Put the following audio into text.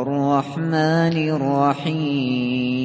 الرحمن الرحيم.